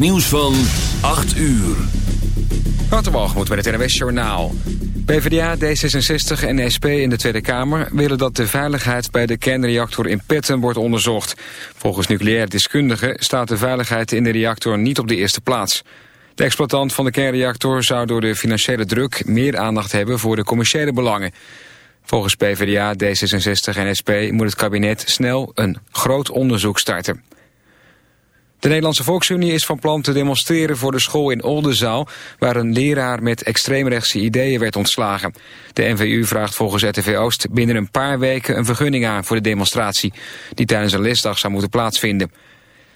Nieuws van 8 uur. Waterwalgemoed met het NWS Journaal. PvdA, D66 en SP in de Tweede Kamer willen dat de veiligheid bij de kernreactor in Petten wordt onderzocht. Volgens nucleair deskundigen staat de veiligheid in de reactor niet op de eerste plaats. De exploitant van de kernreactor zou door de financiële druk meer aandacht hebben voor de commerciële belangen. Volgens PvdA, D66 en SP moet het kabinet snel een groot onderzoek starten. De Nederlandse Volksunie is van plan te demonstreren voor de school in Oldenzaal... waar een leraar met extreemrechtse ideeën werd ontslagen. De NVU vraagt volgens RTV Oost binnen een paar weken een vergunning aan voor de demonstratie... die tijdens een lesdag zou moeten plaatsvinden.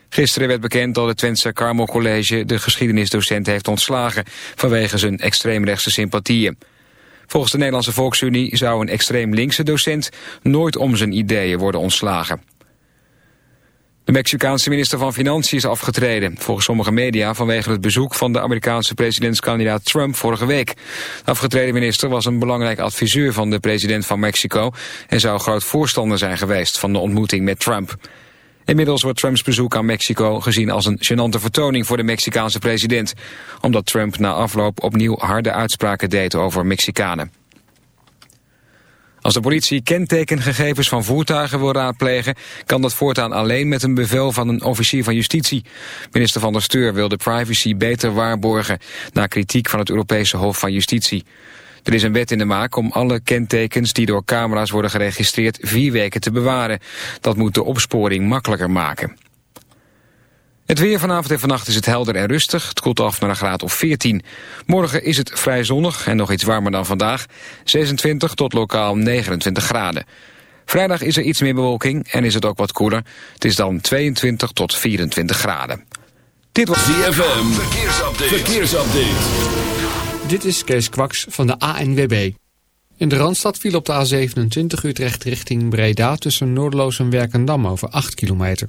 Gisteren werd bekend dat het Twentse Carmel College de geschiedenisdocent heeft ontslagen... vanwege zijn extreemrechtse sympathieën. Volgens de Nederlandse Volksunie zou een extreem linkse docent nooit om zijn ideeën worden ontslagen. De Mexicaanse minister van Financiën is afgetreden. Volgens sommige media vanwege het bezoek van de Amerikaanse presidentskandidaat Trump vorige week. De afgetreden minister was een belangrijk adviseur van de president van Mexico... en zou groot voorstander zijn geweest van de ontmoeting met Trump. Inmiddels wordt Trumps bezoek aan Mexico gezien als een gênante vertoning voor de Mexicaanse president. Omdat Trump na afloop opnieuw harde uitspraken deed over Mexicanen. Als de politie kentekengegevens van voertuigen wil raadplegen... kan dat voortaan alleen met een bevel van een officier van justitie. Minister van der Steur wil de privacy beter waarborgen... na kritiek van het Europese Hof van Justitie. Er is een wet in de maak om alle kentekens die door camera's worden geregistreerd... vier weken te bewaren. Dat moet de opsporing makkelijker maken. Het weer vanavond en vannacht is het helder en rustig. Het koelt af naar een graad of 14. Morgen is het vrij zonnig en nog iets warmer dan vandaag. 26 tot lokaal 29 graden. Vrijdag is er iets meer bewolking en is het ook wat koeler. Het is dan 22 tot 24 graden. Dit was ZFM. Verkeersupdate. Verkeersupdate. Dit is Kees Kwaks van de ANWB. In de Randstad viel op de A27 Utrecht richting Breda... tussen Noordloos en Werkendam over 8 kilometer.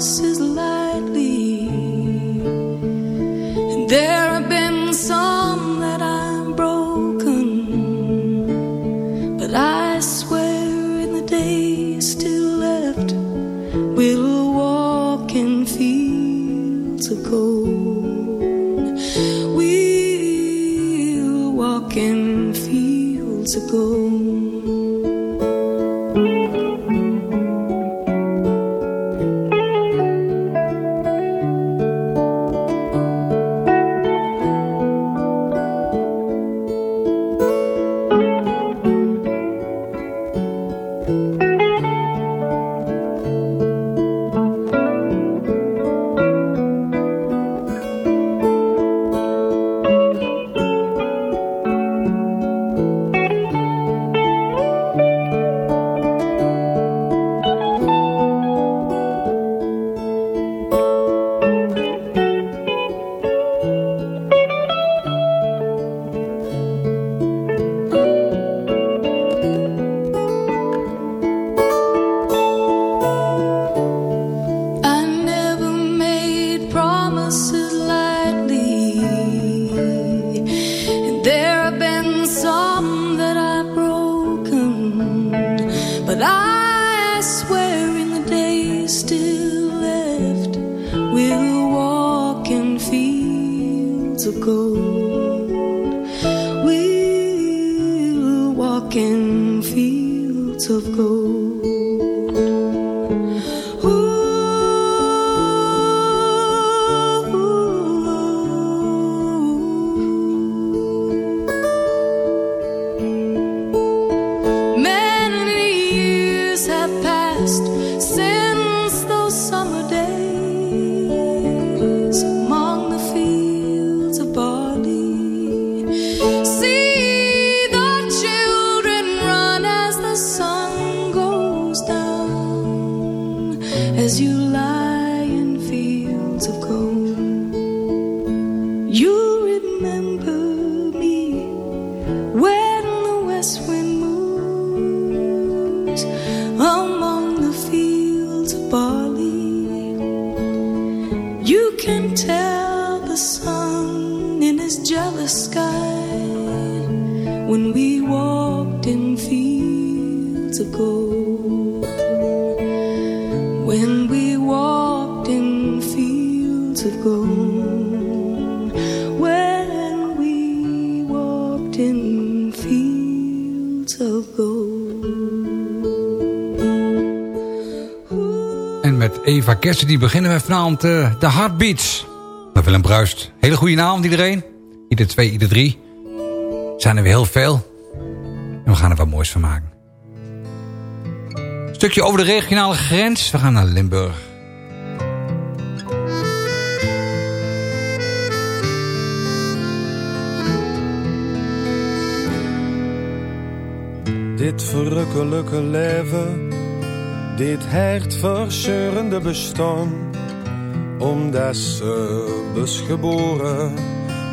This is. Kersen, die beginnen we vanavond uh, de Heartbeats. Met Willem Bruist. Hele goede avond iedereen. Ieder twee, ieder drie. Zijn er weer heel veel. En we gaan er wat moois van maken. Stukje over de regionale grens. We gaan naar Limburg. Dit verrukkelijke leven dit hartverscheurende bestaan. Omdat ze bus geboren,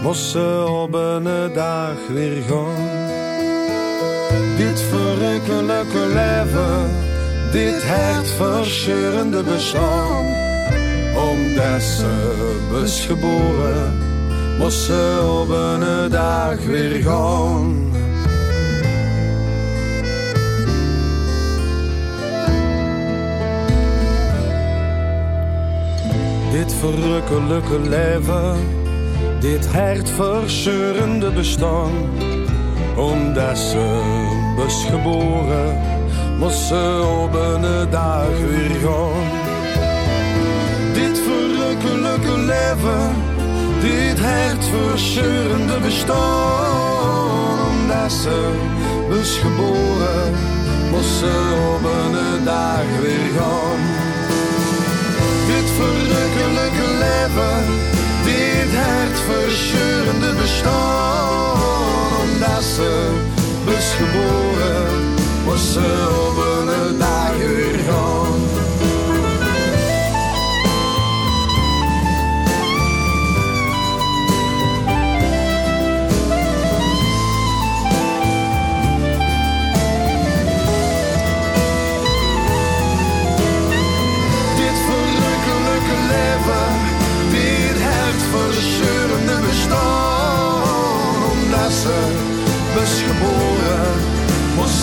moest ze op een dag weer gaan. Dit verrukkelijke leven, dit hartverscheurende bestaan. Omdat ze bus geboren, moest ze op een dag weer gaan. Verrukkelijke leven, dit hartverscheurende bestaan. Omdat ze was geboren, moest ze op een dag weer gaan. Dit verrukkelijke leven, dit hartverscheurende bestaan. Omdat ze was geboren, moest ze op een dag weer gaan dit verrukkelijke leven, dit hartverscheurende bestaan. Omdat ze was geboren, was ze op een dag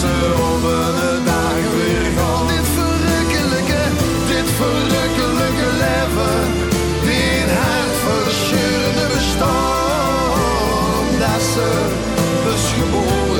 ze de dag weer gaan. Dit verrukkelijke, dit verrukkelijke leven. Dit hartverscheurende bestaan. Dat ze dus geboren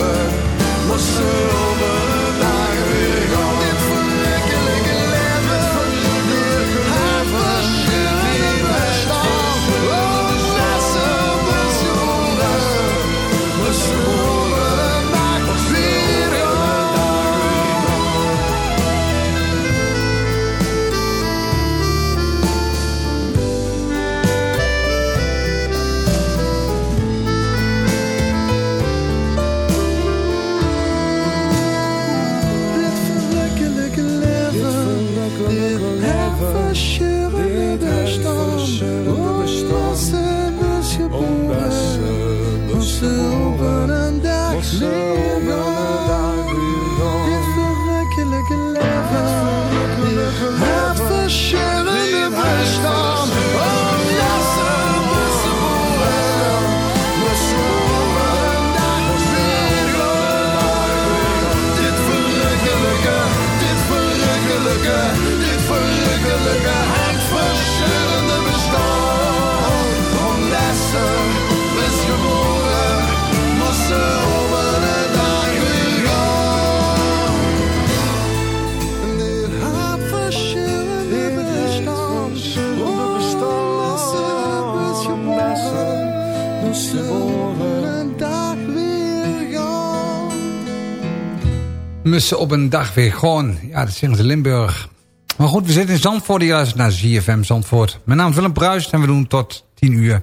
op een dag weer gewoon. Ja, dat zingen Limburg. Maar goed, we zitten in Zandvoort. Je luistert naar ZFM Zandvoort. Mijn naam is Willem Bruist en we doen tot 10 uur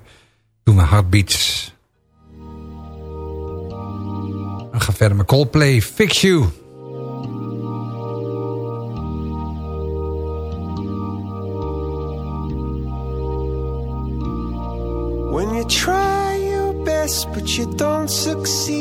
doen we Heartbeats. We gaan verder met Coldplay, Fix You. When you try your best but you don't succeed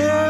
care.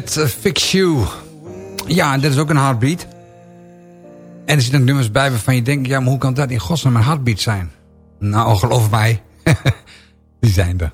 Het eh, Fix You. Ja, en dat is ook een heartbeat. En er zitten ook nummers bij waarvan je denkt... ja, maar hoe kan dat in godsnaam een heartbeat zijn? Nou, geloof mij, die zijn er.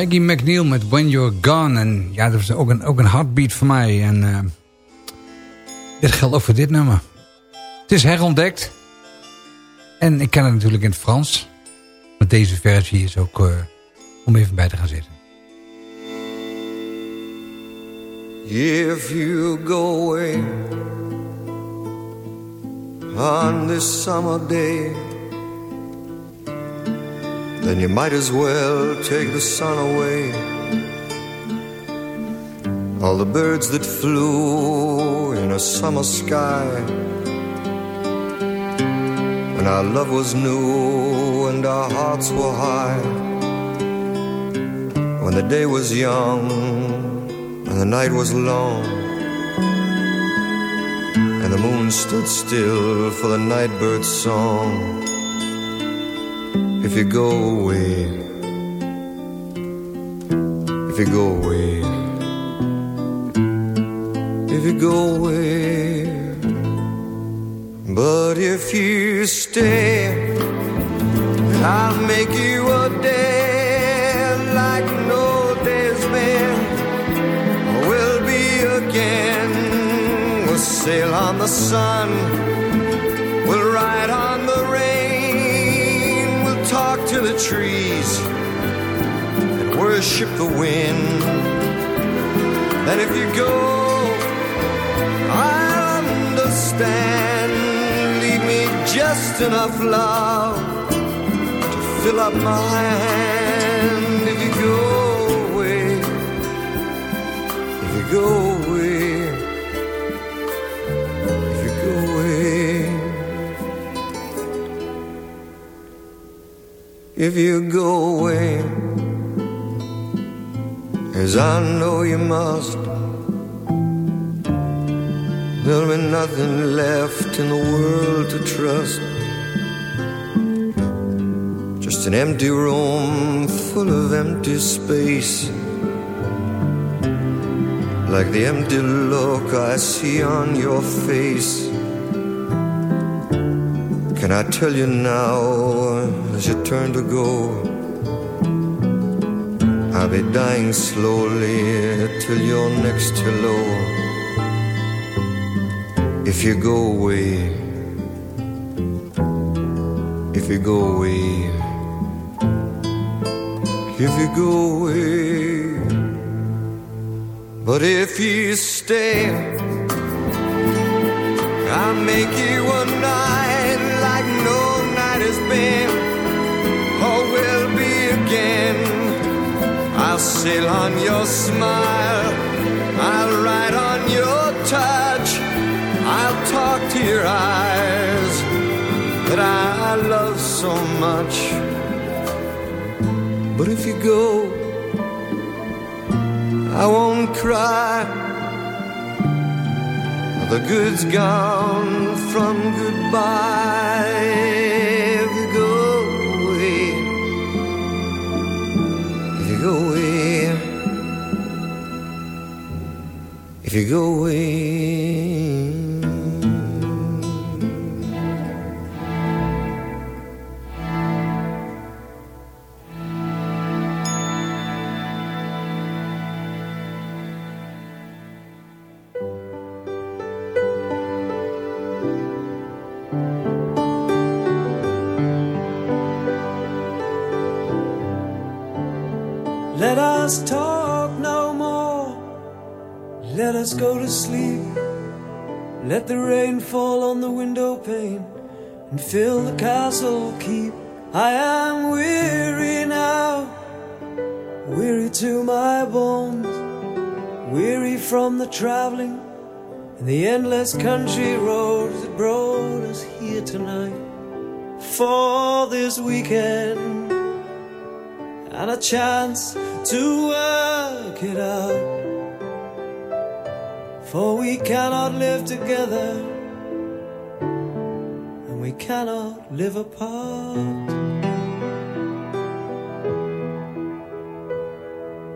Maggie McNeil met When You're Gone. En ja, dat was ook een, ook een heartbeat voor mij. En eh, dit geldt ook voor dit nummer. Het is herontdekt. En ik ken het natuurlijk in het Frans. Maar deze versie is ook eh, om even bij te gaan zitten. If you go on this summer day then you might as well take the sun away. All the birds that flew in a summer sky. When our love was new and our hearts were high. When the day was young and the night was long. And the moon stood still for the nightbird's song. If you go away, if you go away, if you go away, but if you stay, I'll make you a day like no day's been. We'll be again. We'll sail on the sun. We'll ride on to the trees and worship the wind. And if you go, I'll understand. Leave me just enough love to fill up my hand. If you go away, if you go if you go away, as I know you must. There'll be nothing left in the world to trust. Just an empty room full of empty space. Like the empty look I see on your face. Can I tell you now as you turn to go? I'll be dying slowly till you're next hello if you go away, if you go away, if you go away, but if you stay, I'll make you a night like no night has been, sail on your smile, I'll ride on your touch. I'll talk to your eyes that I love so much. But if you go, I won't cry. The good's gone from goodbye. If you go if you go away. Us go to sleep. Let the rain fall on the window pane and fill the castle keep. I am weary now, weary to my bones, weary from the traveling and the endless country roads that brought us here tonight for this weekend and a chance to work it out. For we cannot live together and we cannot live apart.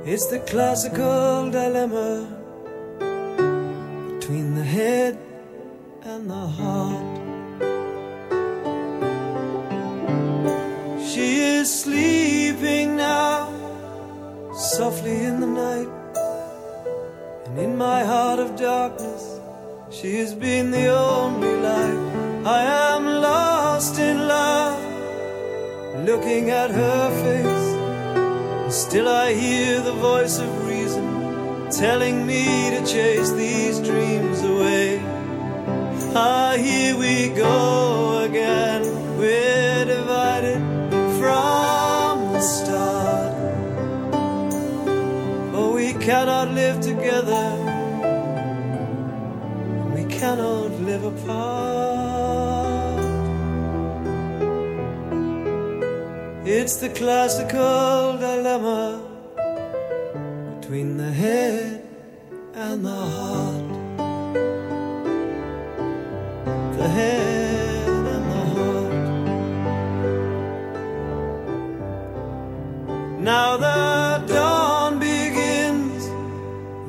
It's the classical dilemma between the head and the heart. She is sleeping now, softly in the night. And in my heart of darkness, she has been the only light. I am lost in love, looking at her face. And still I hear the voice of reason telling me to chase these dreams away. Ah, here we go again. We're divided from the start. Cannot live together. We cannot live apart. It's the classical dilemma between the head and the heart. The head and the heart. Now the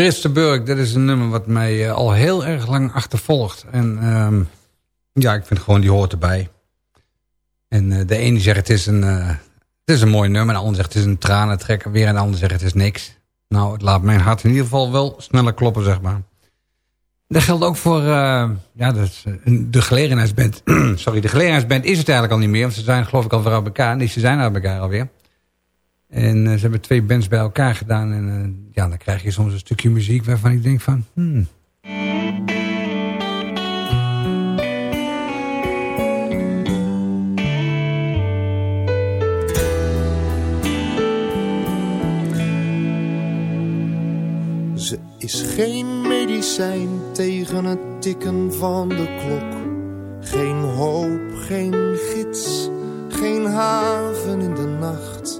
Chris de Burg, dat is een nummer wat mij eh, al heel erg lang achtervolgt. En ehm, ja, ik vind gewoon die hoort erbij. En eh, de ene zegt het is, een, eh, het is een mooi nummer. De ander zegt het is een tranentrekker. Weer een ander zegt het is niks. Nou, het laat mijn hart in ieder geval wel sneller kloppen, zeg maar. Dat geldt ook voor ja, dat is, de gelegenheidsband. Sorry, de gelegenheidsband is het eigenlijk al niet meer. Want ze zijn geloof ik al uit elkaar. Nee, ze zijn uit elkaar alweer. En eh, ze hebben twee bands bij elkaar gedaan. En eh, ja, dan krijg je soms een stukje muziek waarvan ik denk van... Hmm. Ze is geen medicijn tegen het tikken van de klok. Geen hoop, geen gids, geen haven in de nacht.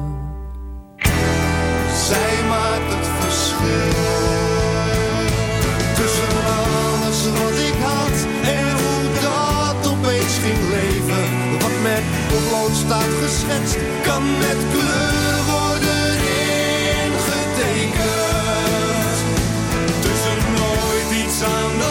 Zij maakt het verschil. Tussen alles wat ik had en hoe dat met potlood staat geschetst, kan met kleur worden ingetekend. Tussen nooit iets aan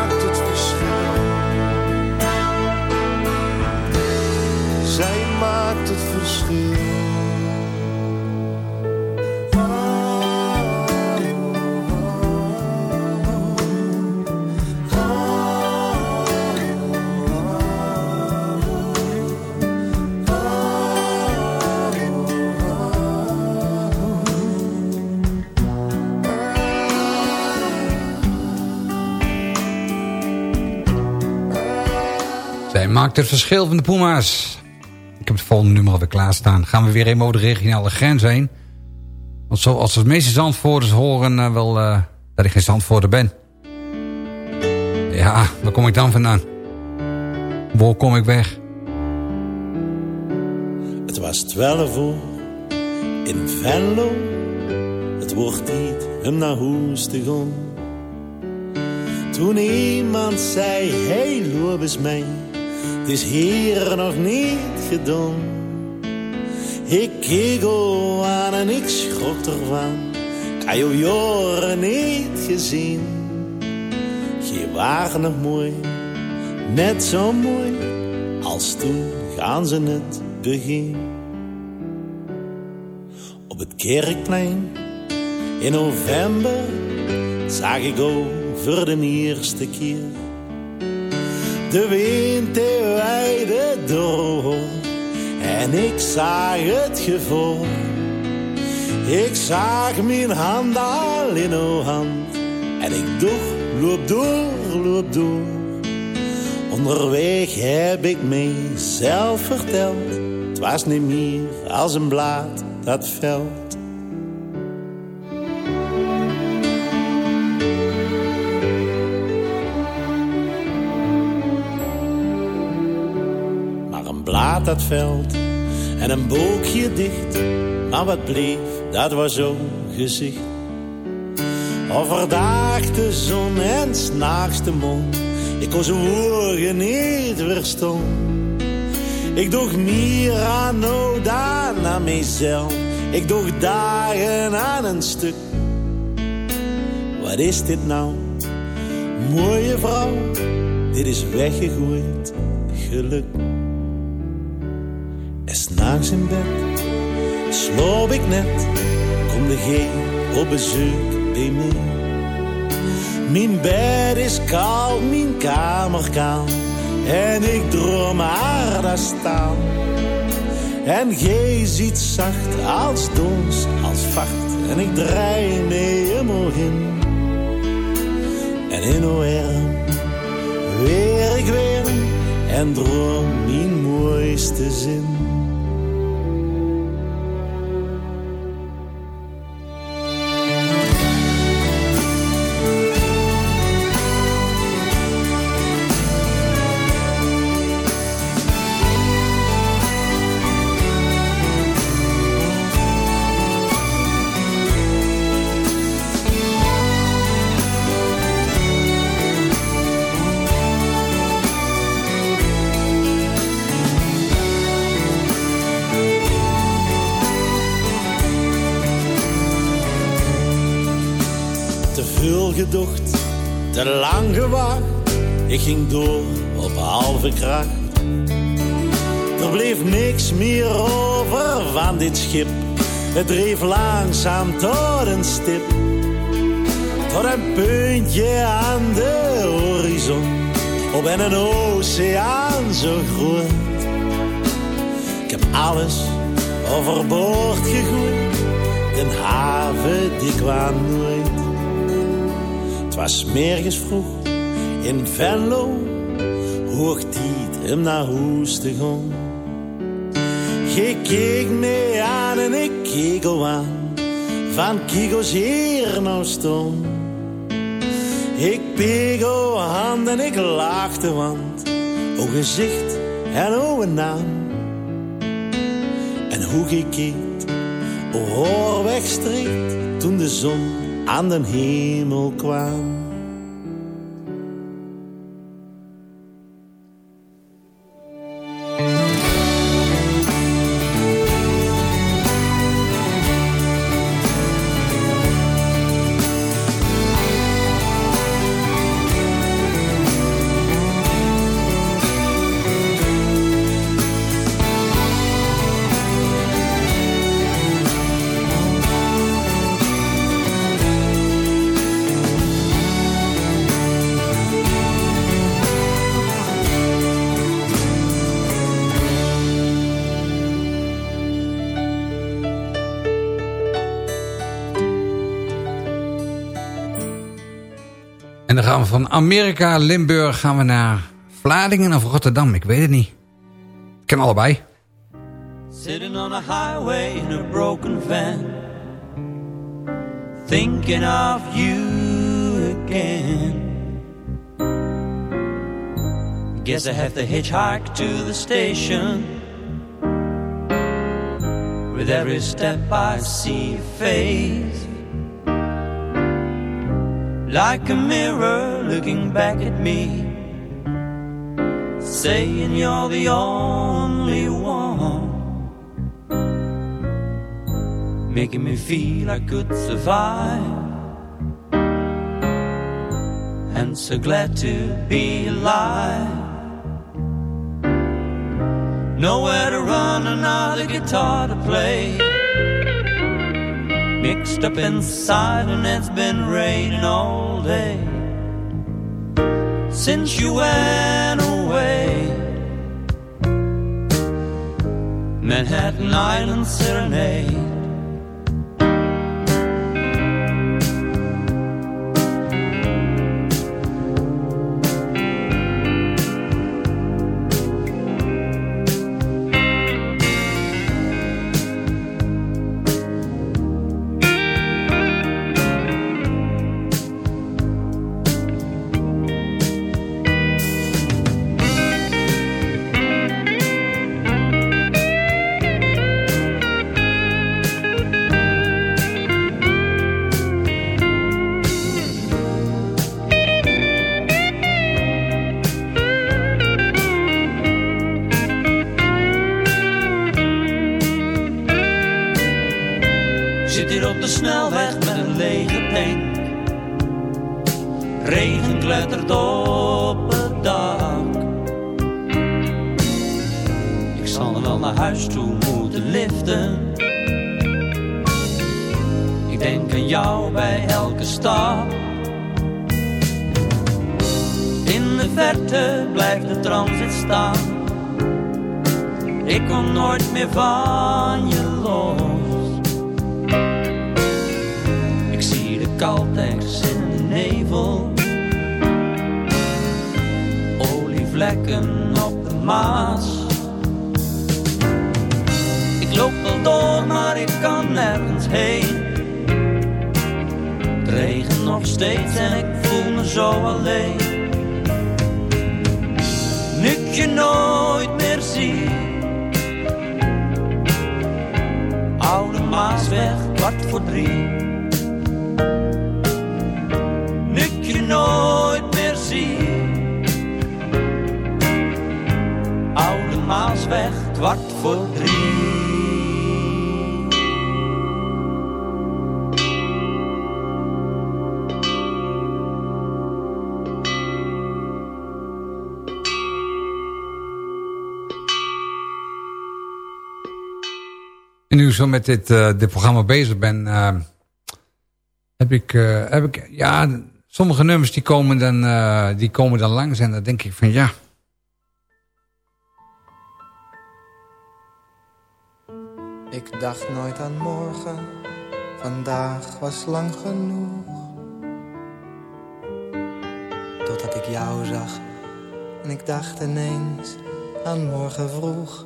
maakt het verschil. Maakt het verschil van de Puma's. Heb het volgende nummer alweer klaarstaan. Gaan we weer even over de regionale grens heen. Want zoals de meeste Zandvoorters horen eh, wel eh, dat ik geen Zandvoorter ben. Ja, waar kom ik dan vandaan? Waar kom ik weg? Het was twaalf uur in Venlo. Het wordt tijd om naar huis te gaan. Toen iemand zei, hey, loop mee. Het is hier nog niet gedaan. Ik al aan en ik schrok ervan. Ik had jou jaren niet gezien. Je waren nog mooi, net zo mooi als toen gaan ze het begin. Op het kerkplein in november zag ik over de eerste keer de wind de weide door en ik zag het gevoel. Ik zag mijn hand al in uw hand en ik dacht, loop door, loop door. Onderweg heb ik mezelf verteld, het was niet meer als een blad dat veld. Dat veld en een boekje dicht, maar wat bleef, dat was zo'n gezicht. Overdag de zon en s'nachts de mond, ik kon zijn woorden niet verstaan. Ik meer aan dan aan mezelf. Ik doe dagen aan een stuk. Wat is dit nou? Mooie vrouw, dit is weggegooid geluk. In bed sloop ik net, kom de geen op bezoek bij mij. Mijn bed is koud, mijn kamer kaal. En ik droom haar daar staan. En gij ziet zacht als dons, als vacht. En ik draai mee helemaal in. En in arm weer ik weer. En droom mijn mooiste zin. Te lang gewacht. Ik ging door op halve kracht. Er bleef niks meer over van dit schip. Het dreef langzaam tot een stip. Tot een puntje aan de horizon. Op en een oceaan zo groot. Ik heb alles overboord gegooid. Den haven die kwam nooit. Was mergens vroeg in Venlo. Hoog tijd hem naar huis te gaan. Je keek me aan en ik keek al aan. Van Kikos hier nou stond. Ik pegel hand en ik lachte, want o gezicht en o naam. En hoe gekeken, o hoor wegstreekt toen de zon aan den hemel kwam. En dan gaan we van Amerika, Limburg, gaan we naar Vlaardingen of Rotterdam. Ik weet het niet. Ik ken allebei. Sitting on a highway in a broken van Thinking of you again Guess I have to hitchhike to the station With every step I see face Like a mirror looking back at me Saying you're the only one making me feel I could survive. And so glad to be alive. Nowhere to run, another guitar to play. Mixed up inside, and it's been raining all day. Since you went away, Manhattan Island Serenade. Ik kom nooit meer van je los. Ik zie de Caltex in de nevel. Olievlekken op de Maas. Ik loop wel door, maar ik kan nergens heen. Het regent nog steeds en ik voel me zo alleen. Je nooit meer zie. Oude Maasweg, kwart voor drie. Nu ik je nooit meer zie. Oude Maasweg, kwart zo met dit, eh, dit programma bezig ben... eh, heb, ik, eh, heb ik... Ja, sommige nummers die komen, dan, die komen dan langs. En dan denk ik van ja... Ik dacht nooit aan morgen, vandaag was lang genoeg. Totdat ik jou zag en ik dacht ineens aan morgen vroeg.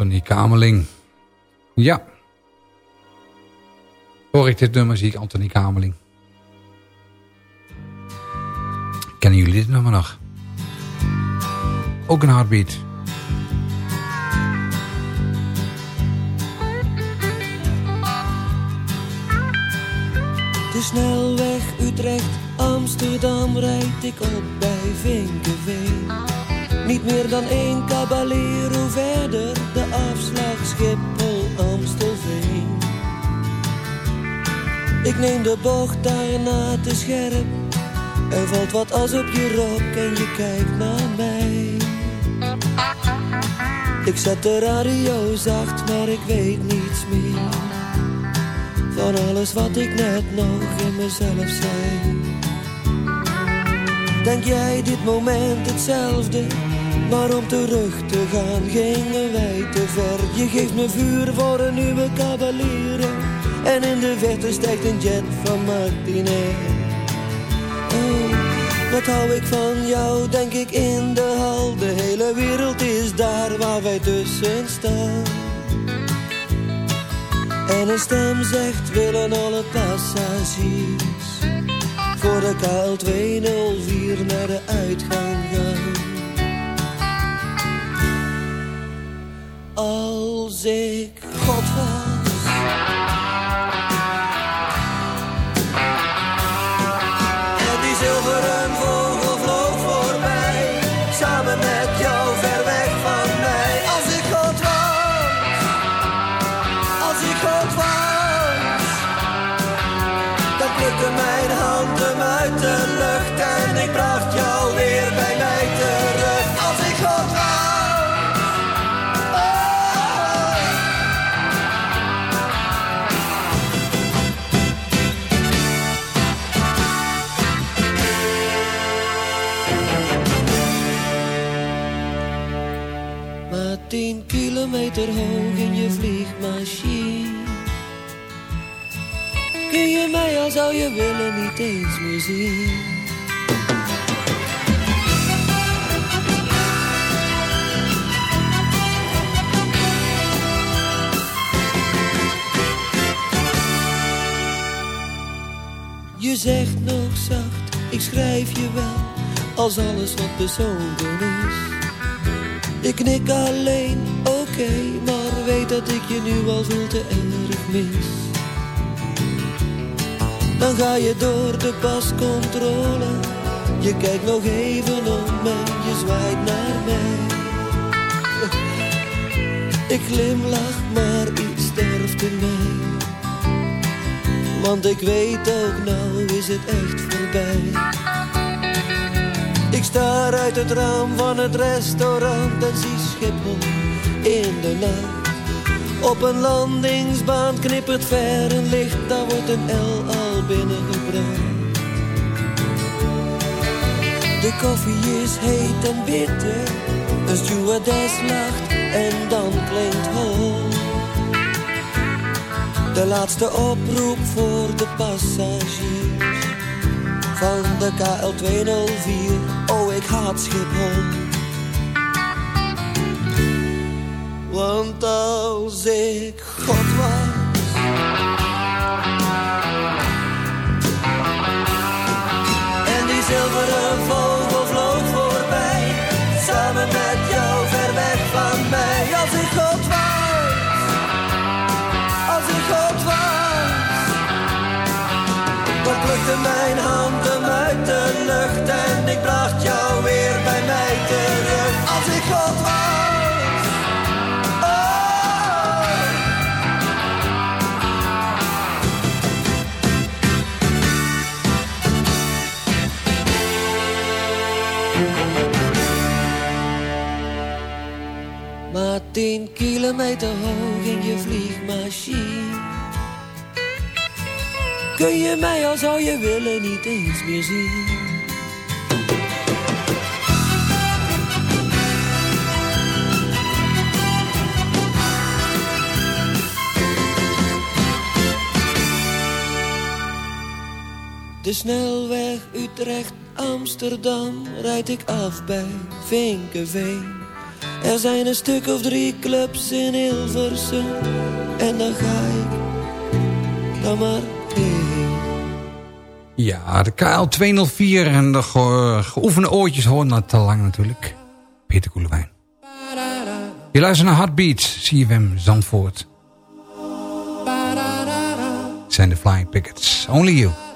Anthony Kameling. Ja. Hoor ik dit nummer, zie ik Anthony Kameling. Kennen jullie dit nummer nog? Ook een heartbeat. De snelweg Utrecht, Amsterdam rijd ik op bij Vinkenveen. Niet meer dan één caballero verder, de afslag Schiphol, Amstelveen. Ik neem de bocht daarna te scherp. Er valt wat as op je rok en je kijkt naar mij. Ik zet de radio zacht, maar ik weet niets meer van alles wat ik net nog in mezelf zei. Denk jij dit moment hetzelfde? Maar om terug te gaan gingen wij te ver. Je geeft me vuur voor een nieuwe cavalier. En in de verte stijgt een jet van Martinair. Oh, wat hou ik van jou, denk ik in de hal. De hele wereld is daar waar wij tussen staan. En een stem zegt willen alle passagiers Voor de KL 204 naar de uitgang gaan Als ik God was hoog in je vliegmachine. Kun je mij al zou je willen niet eens meer zien. Je zegt nog zacht, ik schrijf je wel, als alles wat bezongen is. Ik knik alleen, maar weet dat ik je nu al veel te erg mis. Dan ga je door de pascontrole, je kijkt nog even om en je zwaait naar mij. Ik glimlach, maar iets sterft in mij. Want ik weet ook, nou is het echt voorbij. Ik sta uit het raam van het restaurant en zie Schiphol in de nacht. Op een landingsbaan knippert ver een licht, daar wordt een L al binnengebracht. De koffie is heet en bitter, de stewardess lacht en dan klinkt hol. De laatste oproep voor de passagiers van de KL 204. Oh, ik haat Schiphol. Want als ik God was. En die zilveren vogel Maar tien kilometer hoog in je vliegmachine. Kun je mij al zou je willen niet eens meer zien. De snelweg Utrecht-Amsterdam rijd ik af bij Vinkenveen. Er zijn een stuk of drie clubs in Hilversum en dan ga ik dan maar heen. Ja, de KL 204 en de ge geoefende oortjes horen dat te lang natuurlijk. Peter Koelewijn. Je luistert naar Heartbeats, CFM Zandvoort. Zijn de Flying Pickets. Only You.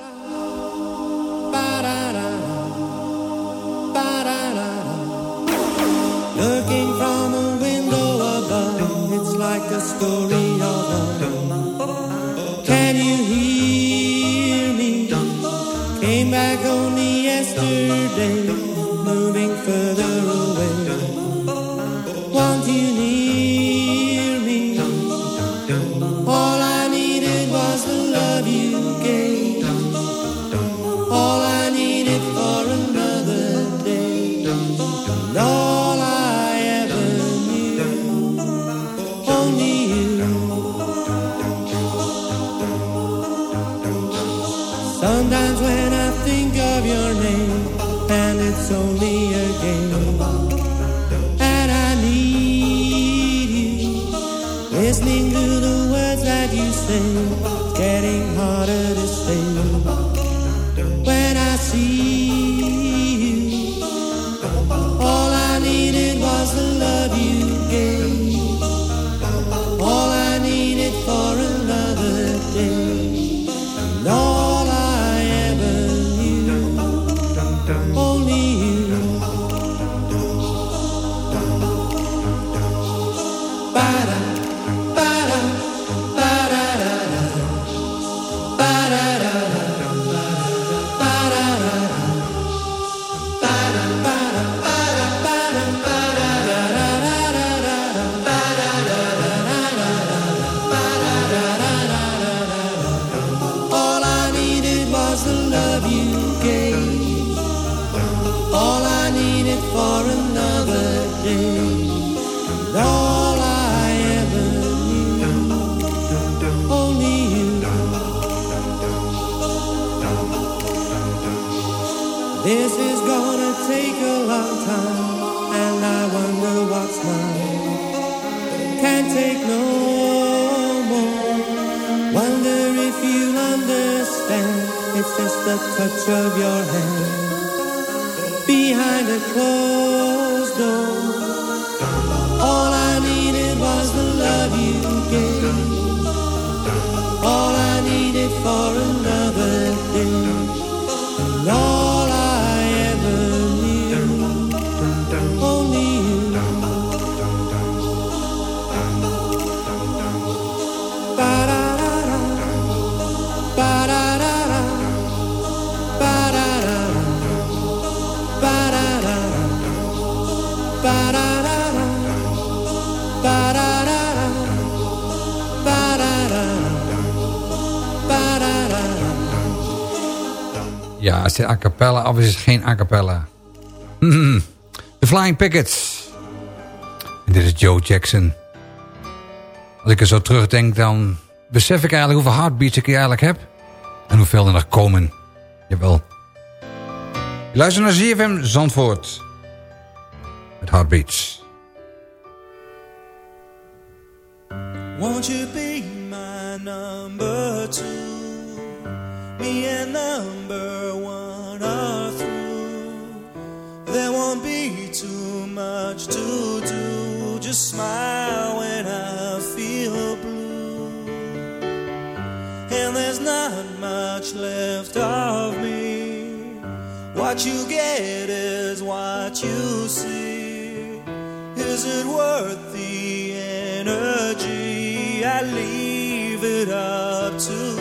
See Ja, als dit a cappella of is het geen a cappella? Hmm. The Flying Pickets. En dit is Joe Jackson. Als ik er zo terugdenk, dan besef ik eigenlijk hoeveel heartbeats ik hier eigenlijk heb. En hoeveel er nog komen. Jawel. Je luistert naar ZFM Zandvoort. Met heartbeats. Won't you be my number two? Me and number one are through. There won't be too much to do. Just smile when I feel blue. And there's not much left of me. What you get is what you see. Is it worth the energy? I leave it up to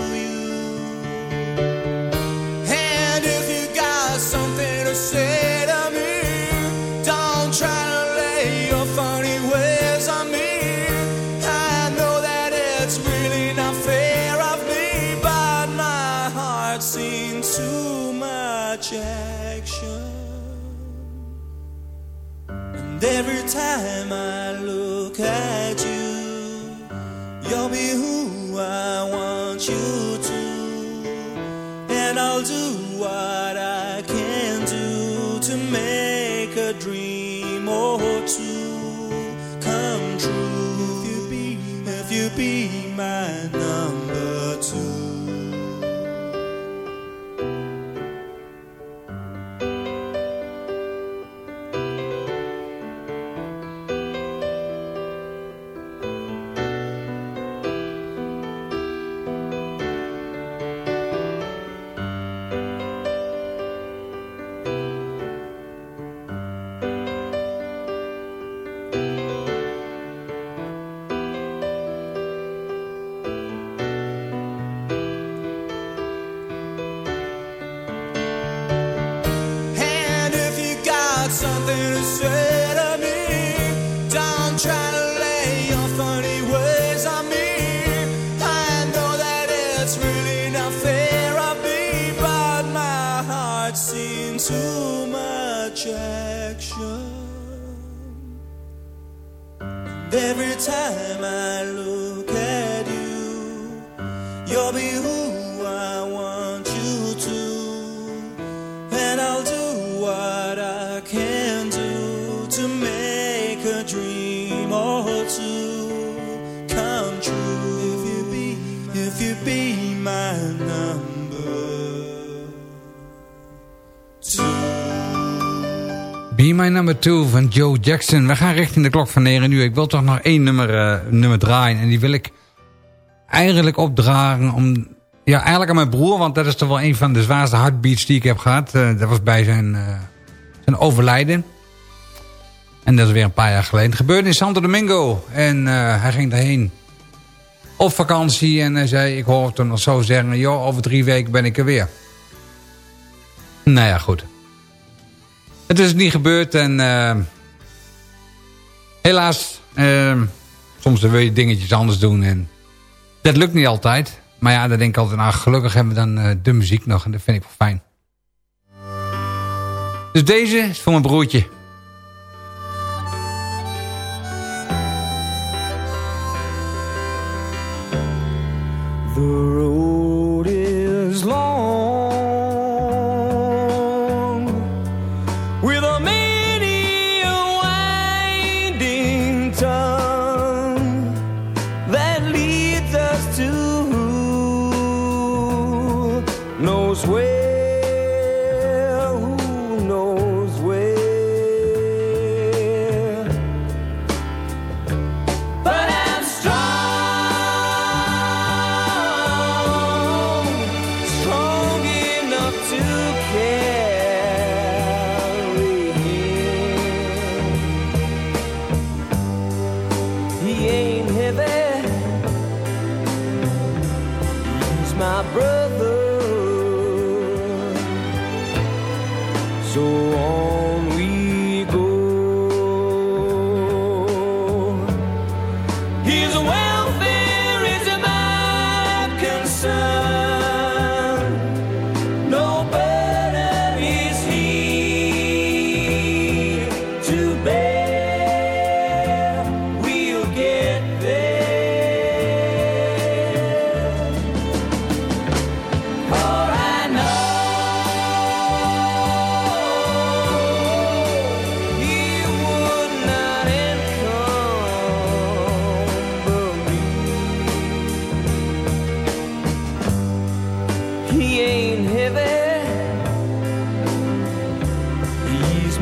every time I look at you, you'll be who I want you to. And I'll do what I two come true. If you be, if you be my number Be My Number 2 van Joe Jackson. We gaan richting de klok van 9 uur. Ik wil toch nog één nummer, eh, nummer draaien. En die wil ik eigenlijk opdragen om... Ja, eigenlijk aan mijn broer. Want dat is toch wel een van de zwaarste heartbeats die ik heb gehad. Eh, dat was bij zijn, eh, zijn overlijden. En dat is weer een paar jaar geleden. Het gebeurde in Santo Domingo. En hij ging daarheen op vakantie. En hij zei, ik hoor hem nog zo zeggen... joh, over drie weken ben ik er weer. Nou ja, goed. Het is niet gebeurd en eh, helaas, eh, soms wil je dingetjes anders doen en dat lukt niet altijd. Maar ja, dan denk ik altijd, nou gelukkig hebben we dan eh, de muziek nog en dat vind ik wel fijn. Dus deze is voor mijn broertje.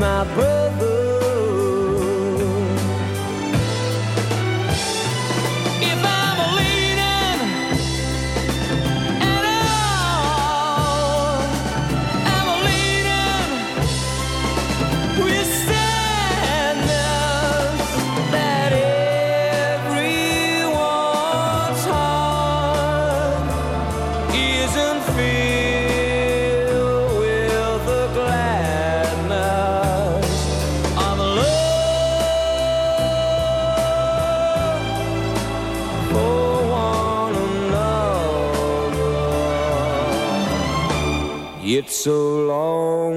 My brother. so long.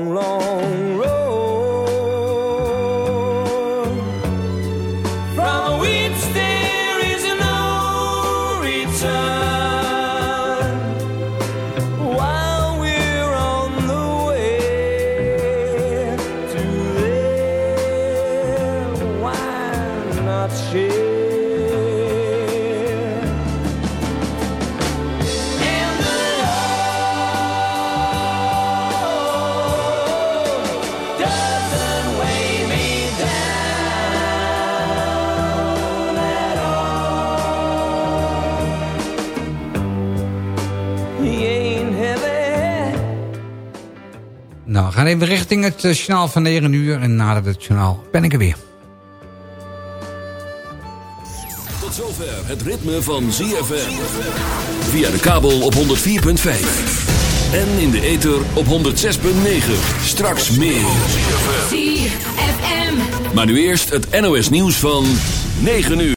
Gaan even richting het eh, journaal van 9 uur. En na het journaal ben ik er weer. Tot zover het ritme van ZFM. Via de kabel op 104.5. En in de ether op 106.9. Straks meer. ZFM. Maar nu eerst het NOS nieuws van 9 uur.